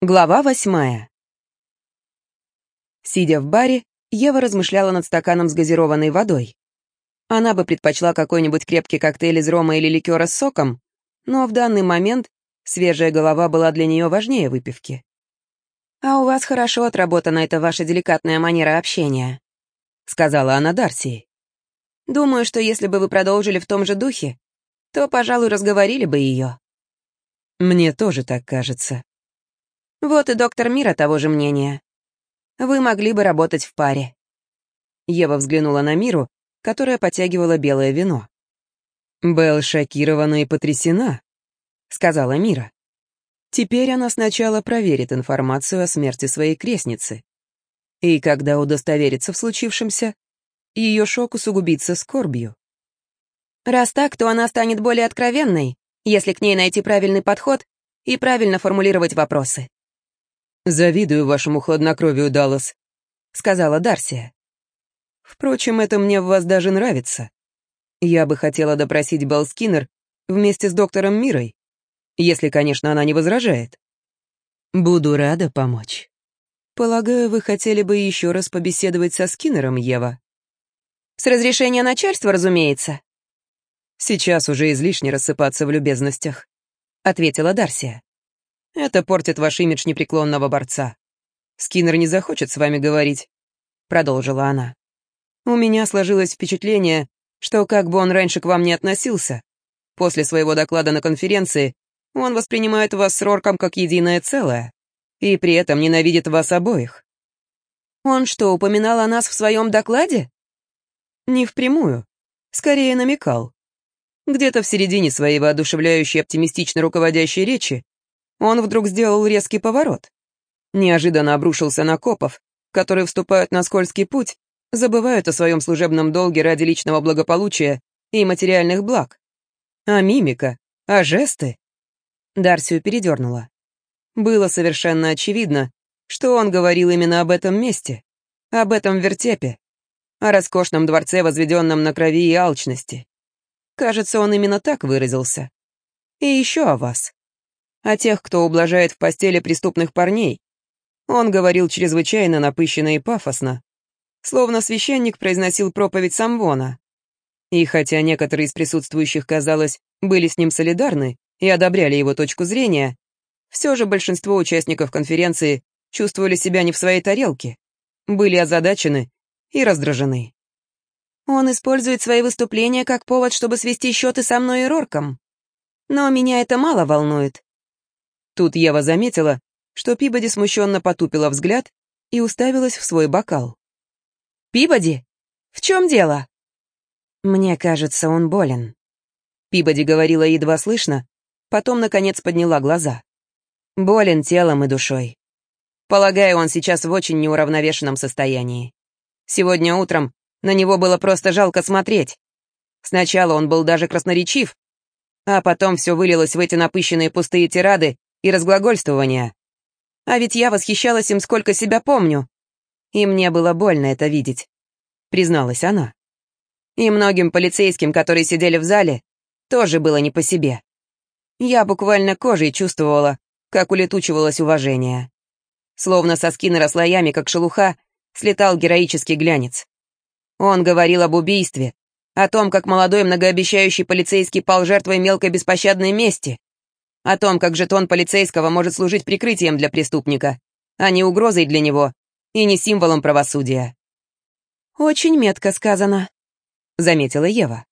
Глава восьмая. Сидя в баре, Ева размышляла над стаканом с газированной водой. Она бы предпочла какой-нибудь крепкий коктейль из рома или ликера с соком, но в данный момент свежая голова была для нее важнее выпивки. «А у вас хорошо отработана эта ваша деликатная манера общения», — сказала она Дарси. «Думаю, что если бы вы продолжили в том же духе, то, пожалуй, разговорили бы ее». «Мне тоже так кажется», вот и доктор Мира того же мнения. Вы могли бы работать в паре. Ева взглянула на Миру, которая потягивала белое вино. «Белл шокирована и потрясена», — сказала Мира. Теперь она сначала проверит информацию о смерти своей крестницы. И когда удостоверится в случившемся, ее шок усугубится скорбью. Раз так, то она станет более откровенной, если к ней найти правильный подход и правильно формулировать вопросы. «Завидую вашему хладнокровию, Даллас», — сказала Дарсия. «Впрочем, это мне в вас даже нравится. Я бы хотела допросить Белл Скиннер вместе с доктором Мирой, если, конечно, она не возражает. Буду рада помочь. Полагаю, вы хотели бы еще раз побеседовать со Скиннером, Ева?» «С разрешения начальства, разумеется». «Сейчас уже излишне рассыпаться в любезностях», — ответила Дарсия. Это портит ваш имидж непреклонного борца. Скиннер не захочет с вами говорить», — продолжила она. «У меня сложилось впечатление, что как бы он раньше к вам не относился, после своего доклада на конференции он воспринимает вас с Рорком как единое целое и при этом ненавидит вас обоих». «Он что, упоминал о нас в своем докладе?» «Не впрямую. Скорее намекал. Где-то в середине своей воодушевляющей оптимистично руководящей речи он вдруг сделал резкий поворот. Неожиданно обрушился на копов, которые вступают на скользкий путь, забывают о своем служебном долге ради личного благополучия и материальных благ. А мимика, а жесты? Дарсию передернула. Было совершенно очевидно, что он говорил именно об этом месте, об этом вертепе, о роскошном дворце, возведенном на крови и алчности. Кажется, он именно так выразился. И еще о вас о тех, кто ублажает в постели преступных парней. Он говорил чрезвычайно напыщенно и пафосно, словно священник произносил проповедь Самвона. И хотя некоторые из присутствующих, казалось, были с ним солидарны и одобряли его точку зрения, все же большинство участников конференции чувствовали себя не в своей тарелке, были озадачены и раздражены. Он использует свои выступления как повод, чтобы свести счеты со мной и Рорком. Но меня это мало волнует. Тут Ева заметила, что Пибоди смущенно потупила взгляд и уставилась в свой бокал. «Пибоди, в чем дело?» «Мне кажется, он болен», — Пибоди говорила едва слышно, потом, наконец, подняла глаза. «Болен телом и душой. Полагаю, он сейчас в очень неуравновешенном состоянии. Сегодня утром на него было просто жалко смотреть. Сначала он был даже красноречив, а потом все вылилось в эти напыщенные пустые тирады и разглагольствования. А ведь я восхищалась им, сколько себя помню. И мне было больно это видеть, призналась она. И многим полицейским, которые сидели в зале, тоже было не по себе. Я буквально кожей чувствовала, как улетучивалось уважение. Словно со скиннера слоями, как шелуха, слетал героический глянец. Он говорил об убийстве, о том, как молодой многообещающий полицейский пал жертвой мелкой беспощадной мести, о том, как жетон полицейского может служить прикрытием для преступника, а не угрозой для него и не символом правосудия. «Очень метко сказано», — заметила Ева.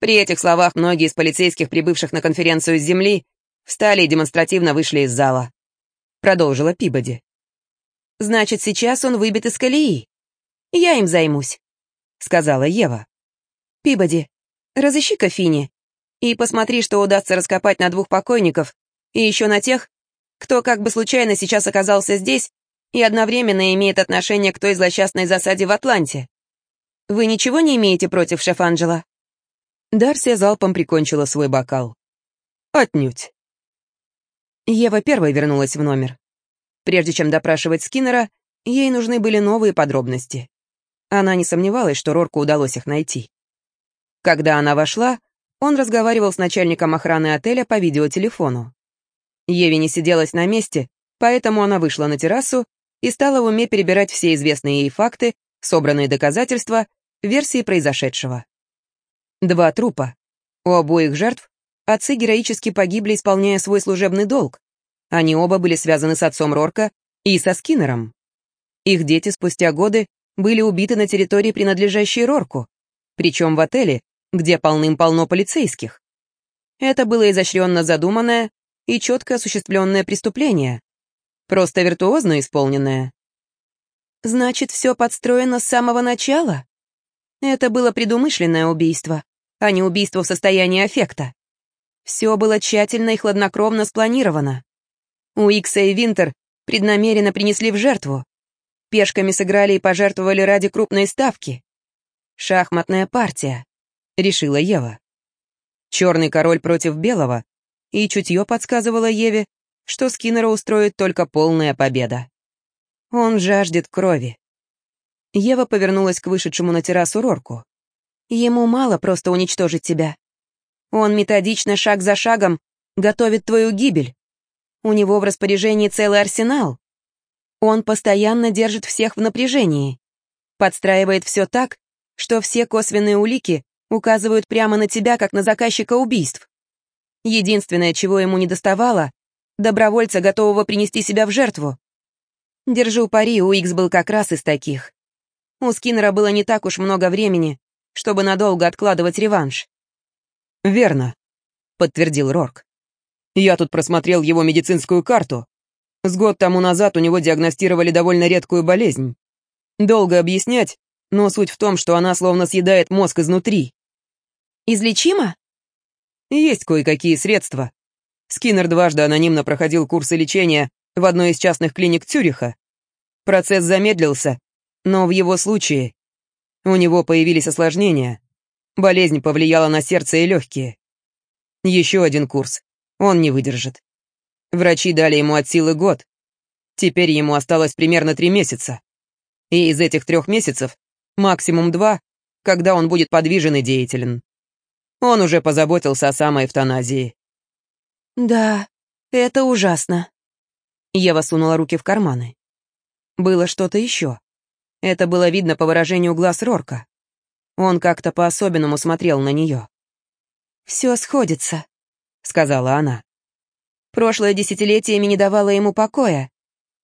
При этих словах многие из полицейских, прибывших на конференцию с Земли, встали и демонстративно вышли из зала. Продолжила Пибоди. «Значит, сейчас он выбит из колеи. Я им займусь», — сказала Ева. «Пибоди, разыщи Кофини и посмотри, что удастся раскопать на двух покойников, и еще на тех, кто как бы случайно сейчас оказался здесь и одновременно имеет отношение к той злосчастной засаде в Атланте. Вы ничего не имеете против, шеф Анджела?» Дарсия залпом прикончила свой бокал. «Отнюдь». Ева первой вернулась в номер. Прежде чем допрашивать Скиннера, ей нужны были новые подробности. Она не сомневалась, что Рорку удалось их найти. Когда она вошла, он разговаривал с начальником охраны отеля по видеотелефону. Еве не сиделась на месте, Поэтому она вышла на террасу и стала в уме перебирать все известные ей факты, собранные доказательства, версии произошедшего. Два трупа. У обоих жертв отцы героически погибли, исполняя свой служебный долг. Они оба были связаны с отцом Рорка и со Скиннером. Их дети спустя годы были убиты на территории, принадлежащей Рорку, причем в отеле, где полным-полно полицейских. Это было изощренно задуманное и четко осуществленное преступление, просто виртуозно исполненное. Значит, все подстроено с самого начала? Это было предумышленное убийство, а не убийство в состоянии аффекта. Все было тщательно и хладнокровно спланировано. Уикса и Винтер преднамеренно принесли в жертву. Пешками сыграли и пожертвовали ради крупной ставки. Шахматная партия, решила Ева. Черный король против белого, и чутье подсказывало Еве, что Скиннера устроит только полная победа. Он жаждет крови. Ева повернулась к вышедшему на террасу Рорку. Ему мало просто уничтожить тебя. Он методично, шаг за шагом, готовит твою гибель. У него в распоряжении целый арсенал. Он постоянно держит всех в напряжении. Подстраивает все так, что все косвенные улики указывают прямо на тебя, как на заказчика убийств. Единственное, чего ему не доставало — добровольца, готового принести себя в жертву. Держу пари, у Икс был как раз из таких. У Скиннера было не так уж много времени, чтобы надолго откладывать реванш. «Верно», — подтвердил Рорк. «Я тут просмотрел его медицинскую карту. С год тому назад у него диагностировали довольно редкую болезнь. Долго объяснять, но суть в том, что она словно съедает мозг изнутри. Излечимо? Есть кое-какие средства. Скиннер дважды анонимно проходил курсы лечения в одной из частных клиник Цюриха. Процесс замедлился, но в его случае у него появились осложнения. Болезнь повлияла на сердце и легкие. Еще один курс. Он не выдержит. Врачи дали ему от силы год. Теперь ему осталось примерно три месяца. И из этих трех месяцев максимум два, когда он будет подвижен и деятелен. Он уже позаботился о самой эвтаназии. «Да, это ужасно». Ева сунула руки в карманы. Было что-то еще. Это было видно по выражению глаз Рорка. Он как-то по-особенному смотрел на нее. «Все сходится», — сказала она. Прошлое десятилетиями не давало ему покоя,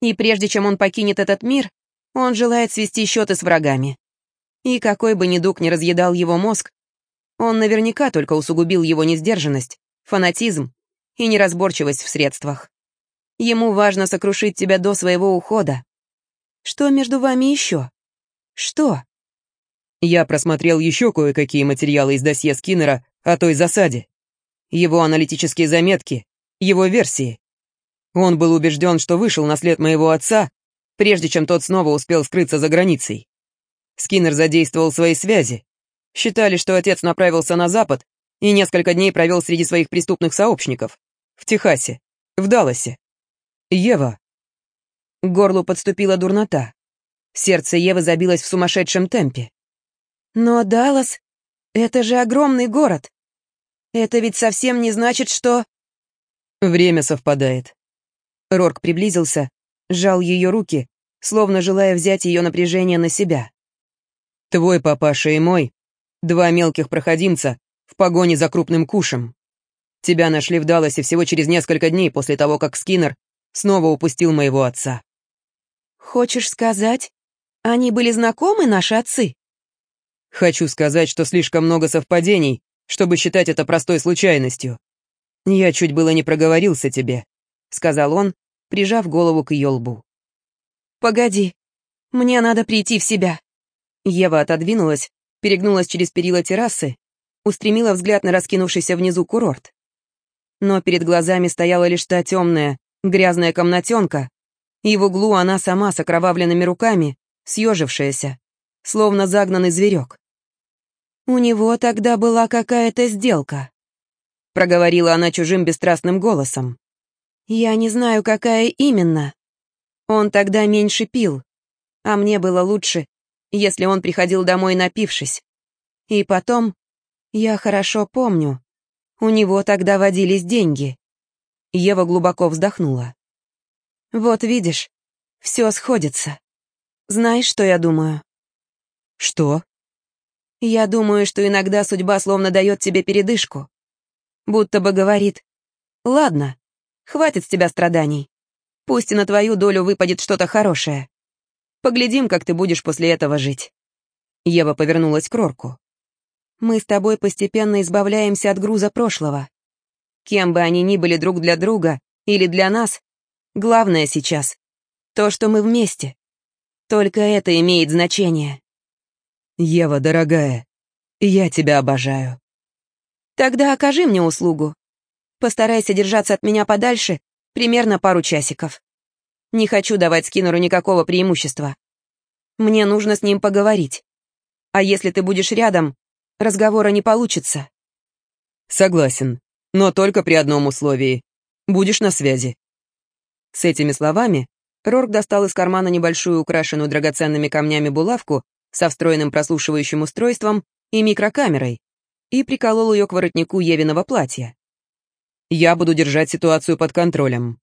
и прежде чем он покинет этот мир, он желает свести счеты с врагами. И какой бы недуг ни разъедал его мозг, он наверняка только усугубил его несдержанность, фанатизм и неразборчивость в средствах. Ему важно сокрушить тебя до своего ухода, что между вами еще? Что? Я просмотрел еще кое-какие материалы из досье Скиннера о той засаде. Его аналитические заметки, его версии. Он был убежден, что вышел на след моего отца, прежде чем тот снова успел скрыться за границей. Скиннер задействовал свои связи. Считали, что отец направился на запад и несколько дней провел среди своих преступных сообщников. В Техасе, в Далласе. Ева, к горлу подступила дурнота. Сердце Евы забилось в сумасшедшем темпе. Но Даллас — это же огромный город. Это ведь совсем не значит, что... Время совпадает. Рорк приблизился, сжал ее руки, словно желая взять ее напряжение на себя. Твой папаша и мой — два мелких проходимца в погоне за крупным кушем. Тебя нашли в Далласе всего через несколько дней после того, как Скиннер снова упустил моего отца. «Хочешь сказать, они были знакомы, наши отцы?» «Хочу сказать, что слишком много совпадений, чтобы считать это простой случайностью. Я чуть было не проговорился тебе», — сказал он, прижав голову к ее лбу. «Погоди, мне надо прийти в себя». Ева отодвинулась, перегнулась через перила террасы, устремила взгляд на раскинувшийся внизу курорт. Но перед глазами стояла лишь та темная, грязная комнатенка, и в углу она сама с окровавленными руками, съежившаяся, словно загнанный зверек. «У него тогда была какая-то сделка», — проговорила она чужим бесстрастным голосом. «Я не знаю, какая именно. Он тогда меньше пил, а мне было лучше, если он приходил домой напившись. И потом, я хорошо помню, у него тогда водились деньги». Ева глубоко вздохнула. Вот видишь, все сходится. Знаешь, что я думаю? Что? Я думаю, что иногда судьба словно дает тебе передышку. Будто бы говорит, ладно, хватит с тебя страданий. Пусть и на твою долю выпадет что-то хорошее. Поглядим, как ты будешь после этого жить. Ева повернулась к Рорку. Мы с тобой постепенно избавляемся от груза прошлого. Кем бы они ни были друг для друга или для нас, главное сейчас — то, что мы вместе. Только это имеет значение. Ева, дорогая, я тебя обожаю. Тогда окажи мне услугу. Постарайся держаться от меня подальше примерно пару часиков. Не хочу давать Скиннеру никакого преимущества. Мне нужно с ним поговорить. А если ты будешь рядом, разговора не получится. Согласен, но только при одном условии. Будешь на связи. С этими словами Рорк достал из кармана небольшую украшенную драгоценными камнями булавку со встроенным прослушивающим устройством и микрокамерой и приколол ее к воротнику Евиного платья. «Я буду держать ситуацию под контролем».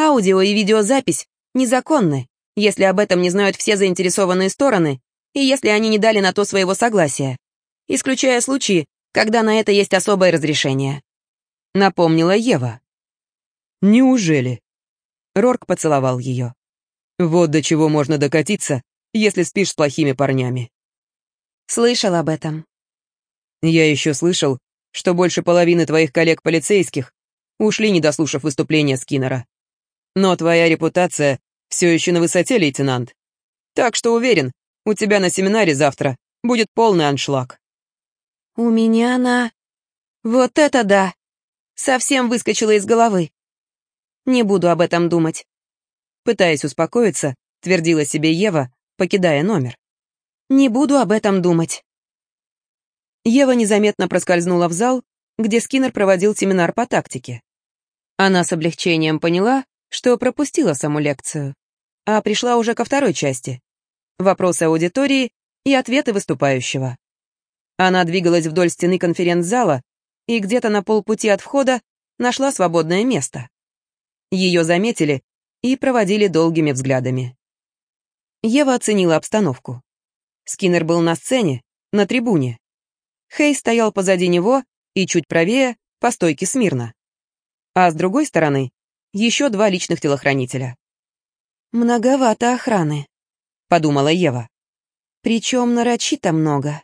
«Аудио и видеозапись незаконны, если об этом не знают все заинтересованные стороны и если они не дали на то своего согласия, исключая случаи, когда на это есть особое разрешение», — напомнила Ева. «Неужели?» Рорк поцеловал ее. «Вот до чего можно докатиться, если спишь с плохими парнями». «Слышал об этом». «Я еще слышал, что больше половины твоих коллег-полицейских ушли, не дослушав выступления Скиннера. Но твоя репутация все еще на высоте, лейтенант. Так что уверен, у тебя на семинаре завтра будет полный аншлаг». «У меня на... Вот это да! Совсем выскочила из головы. Не буду об этом думать». Пытаясь успокоиться, твердила себе Ева, покидая номер. «Не буду об этом думать». Ева незаметно проскользнула в зал, где Скиннер проводил семинар по тактике. Она с облегчением поняла, что пропустила саму лекцию, а пришла уже ко второй части — вопросы аудитории и ответы выступающего. Она двигалась вдоль стены конференц-зала и где-то на полпути от входа нашла свободное место. Ее заметили и проводили долгими взглядами. Ева оценила обстановку. Скиннер был на сцене, на трибуне. Хей стоял позади него и чуть правее, по стойке смирно. А с другой стороны, еще два личных телохранителя. «Многовато охраны», — подумала Ева. «Причем нарочито много».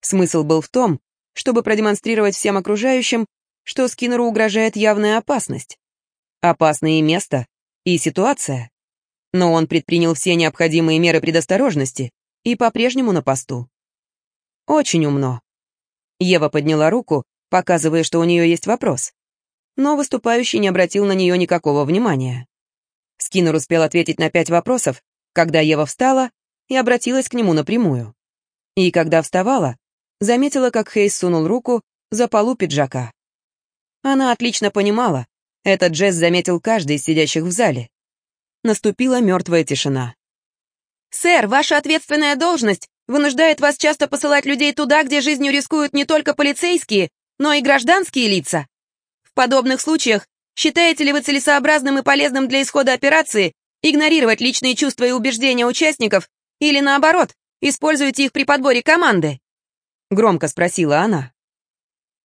Смысл был в том, чтобы продемонстрировать всем окружающим, что Скиннеру угрожает явная опасность. Опасное и место, и ситуация. Но он предпринял все необходимые меры предосторожности и по-прежнему на посту. Очень умно. Ева подняла руку, показывая, что у нее есть вопрос. Но выступающий не обратил на нее никакого внимания. Скиннер успел ответить на пять вопросов, когда Ева встала и обратилась к нему напрямую. И когда вставала, заметила, как Хейс сунул руку за полу пиджака. Она отлично понимала, этот жест заметил каждый из сидящих в зале. Наступила мертвая тишина. «Сэр, ваша ответственная должность вынуждает вас часто посылать людей туда, где жизнью рискуют не только полицейские, но и гражданские лица. В подобных случаях считаете ли вы целесообразным и полезным для исхода операции игнорировать личные чувства и убеждения участников или, наоборот, используете их при подборе команды?» Громко спросила она.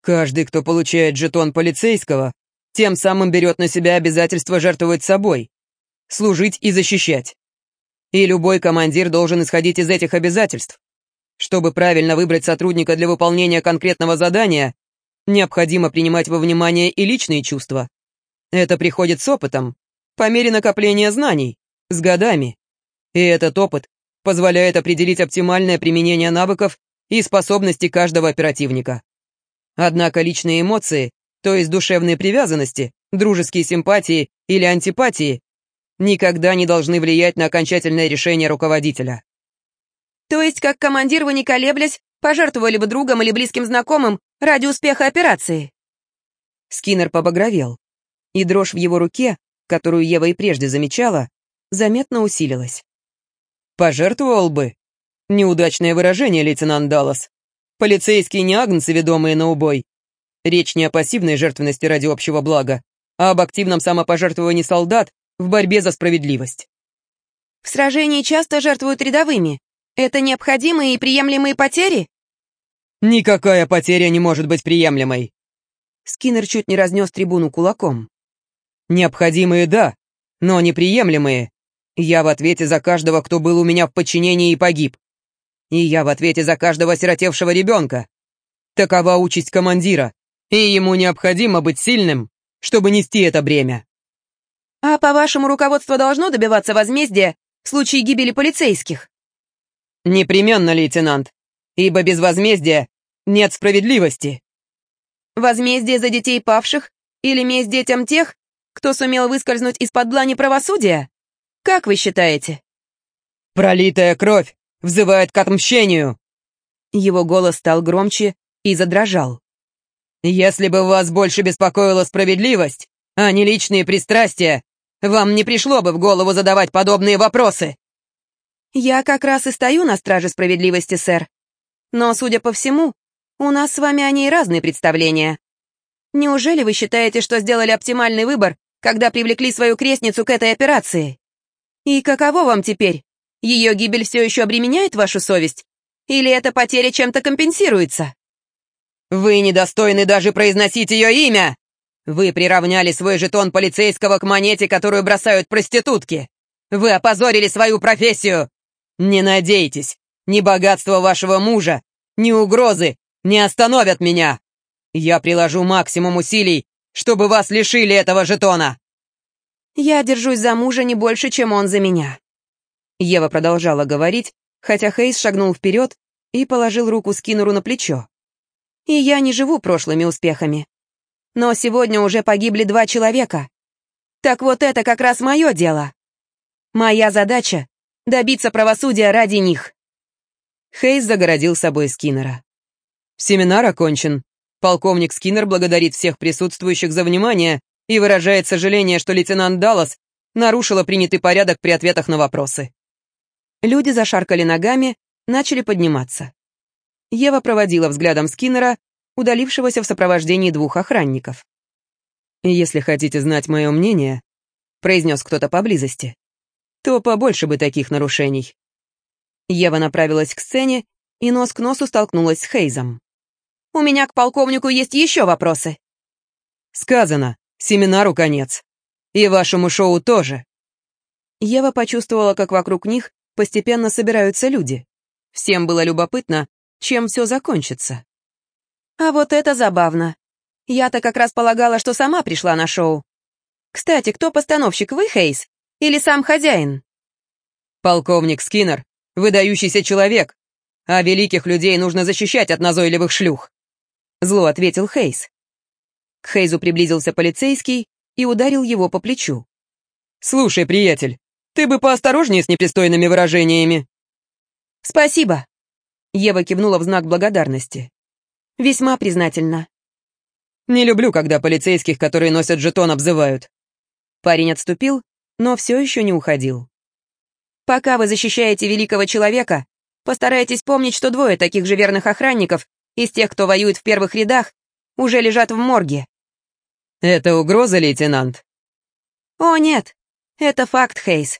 «Каждый, кто получает жетон полицейского, тем самым берет на себя обязательство жертвовать собой, служить и защищать. И любой командир должен исходить из этих обязательств. Чтобы правильно выбрать сотрудника для выполнения конкретного задания, необходимо принимать во внимание и личные чувства. Это приходит с опытом, по мере накопления знаний, с годами. И этот опыт позволяет определить оптимальное применение навыков и способности каждого оперативника. Однако личные эмоции, то есть душевные привязанности, дружеские симпатии или антипатии, никогда не должны влиять на окончательное решение руководителя. То есть, как командир вы не колеблясь, пожертвовали бы другом или близким знакомым ради успеха операции? Скиннер побагровел, и дрожь в его руке, которую Ева и прежде замечала, заметно усилилась. «Пожертвовал бы?» Неудачное выражение, лейтенант Даллас. Полицейские не агнцы, ведомые на убой. Речь не о пассивной жертвенности ради общего блага, а об активном самопожертвовании солдат в борьбе за справедливость. В сражении часто жертвуют рядовыми. Это необходимые и приемлемые потери? Никакая потеря не может быть приемлемой. Скиннер чуть не разнес трибуну кулаком. Необходимые, да, но неприемлемые. Я в ответе за каждого, кто был у меня в подчинении и погиб. И я в ответе за каждого сиротевшего ребенка. Такова участь командира, и ему необходимо быть сильным, чтобы нести это бремя. А по-вашему, руководство должно добиваться возмездия в случае гибели полицейских? Непременно, лейтенант, ибо без возмездия нет справедливости. Возмездие за детей павших или месть детям тех, кто сумел выскользнуть из-под длани правосудия? Как вы считаете? Пролитая кровь взывает к отмщению. Его голос стал громче и задрожал. Если бы вас больше беспокоила справедливость, а не личные пристрастия, вам не пришло бы в голову задавать подобные вопросы. Я как раз и стою на страже справедливости, сэр. Но, судя по всему, у нас с вами о ней разные представления. Неужели вы считаете, что сделали оптимальный выбор, когда привлекли свою крестницу к этой операции? И каково вам теперь? Ее гибель все еще обременяет вашу совесть? Или эта потеря чем-то компенсируется? Вы недостойны даже произносить ее имя! Вы приравняли свой жетон полицейского к монете, которую бросают проститутки. Вы опозорили свою профессию. Не надейтесь, ни богатство вашего мужа, ни угрозы не остановят меня. Я приложу максимум усилий, чтобы вас лишили этого жетона. Я держусь за мужа не больше, чем он за меня. Ева продолжала говорить, хотя Хейс шагнул вперед и положил руку Скиннеру на плечо. И я не живу прошлыми успехами. Но сегодня уже погибли два человека. Так вот это как раз мое дело. Моя задача — добиться правосудия ради них. Хейс загородил собой Скиннера. Семинар окончен. Полковник Скиннер благодарит всех присутствующих за внимание и выражает сожаление, что лейтенант Даллас нарушила принятый порядок при ответах на вопросы. Люди зашаркали ногами, начали подниматься. Ева проводила взглядом Скиннера, удалившегося в сопровождении двух охранников. «Если хотите знать мое мнение», — произнес кто-то поблизости, «то побольше бы таких нарушений». Ева направилась к сцене и нос к носу столкнулась с Хейзом. «У меня к полковнику есть еще вопросы». «Сказано, семинару конец. И вашему шоу тоже». Ева почувствовала, как вокруг них постепенно собираются люди. Всем было любопытно, чем все закончится. А вот это забавно. Я-то как раз полагала, что сама пришла на шоу. Кстати, кто постановщик, вы, Хейс? Или сам хозяин? Полковник Скиннер — выдающийся человек, а великих людей нужно защищать от назойливых шлюх. Зло ответил Хейс. К Хейзу приблизился полицейский и ударил его по плечу. «Слушай, приятель, ты бы поосторожнее с непристойными выражениями». «Спасибо», Ева кивнула в знак благодарности. «Весьма признательна». «Не люблю, когда полицейских, которые носят жетон, обзывают». Парень отступил, но все еще не уходил. «Пока вы защищаете великого человека, постарайтесь помнить, что двое таких же верных охранников из тех, кто воюет в первых рядах, уже лежат в морге». «Это угроза, лейтенант?» «О, нет. Это факт, Хейс.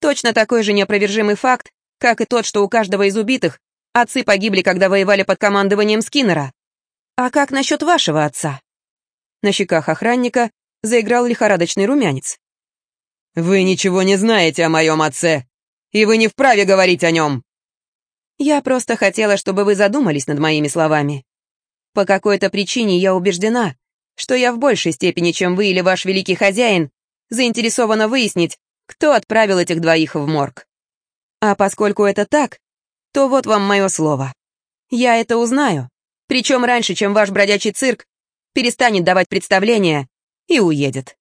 Точно такой же неопровержимый факт, как и тот, что у каждого из убитых Отцы погибли, когда воевали под командованием Скиннера. А как насчет вашего отца?» На щеках охранника заиграл лихорадочный румянец. «Вы ничего не знаете о моем отце, и вы не вправе говорить о нем!» «Я просто хотела, чтобы вы задумались над моими словами. По какой-то причине я убеждена, что я в большей степени, чем вы или ваш великий хозяин, заинтересована выяснить, кто отправил этих двоих в морг. А поскольку это так, то вот вам мое слово. Я это узнаю, причем раньше, чем ваш бродячий цирк перестанет давать представления и уедет.